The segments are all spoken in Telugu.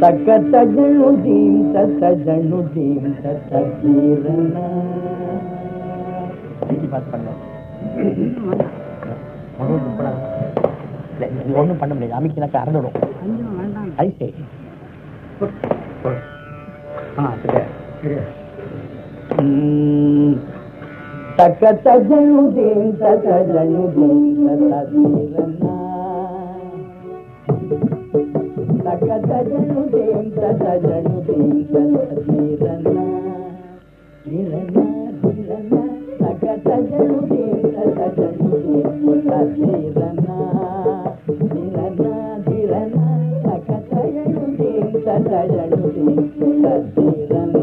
ತಕ್ಕ ತಗಣು ದೀಂ ತಗಣು ದೀಂ ತಗೀರನ ஒன்றும் பண்ண முடியாது அமைக்கினாக்க அறந்துடும் ஐசே ஆ சரி తక తజను దీం తజను దీం తీరన తక తజను దీం తజను దీం తీరన తీరన తీరన తక తజను దీం తజను దీం తీరన తీరన తీరన తక తజను దీం తజను దీం తీరన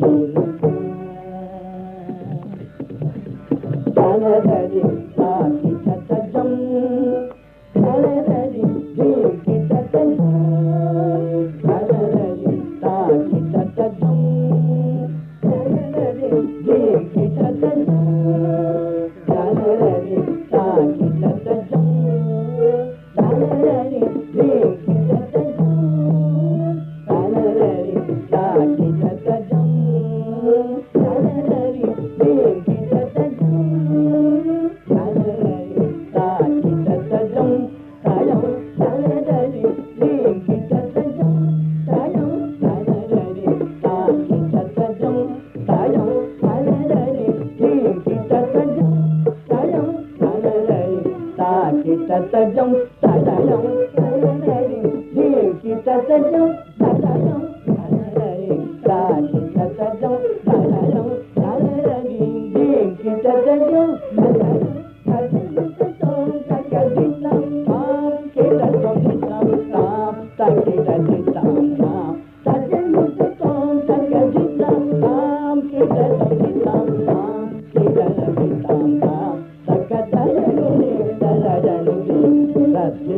Lord. తరలై తాకిట సజం సదయం తరలై దీకిట సజం సదయం తరలై తాకిట సజం సదయం جي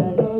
ಶರಣೋ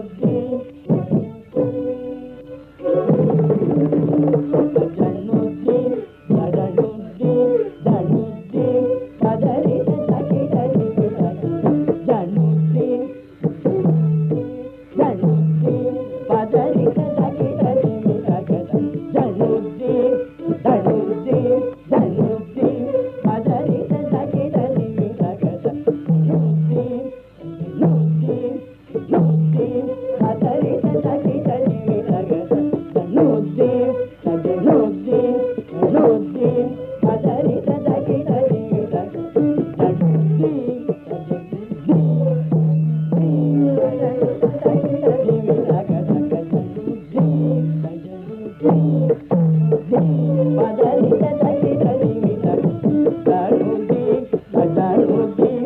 ঝাড়ো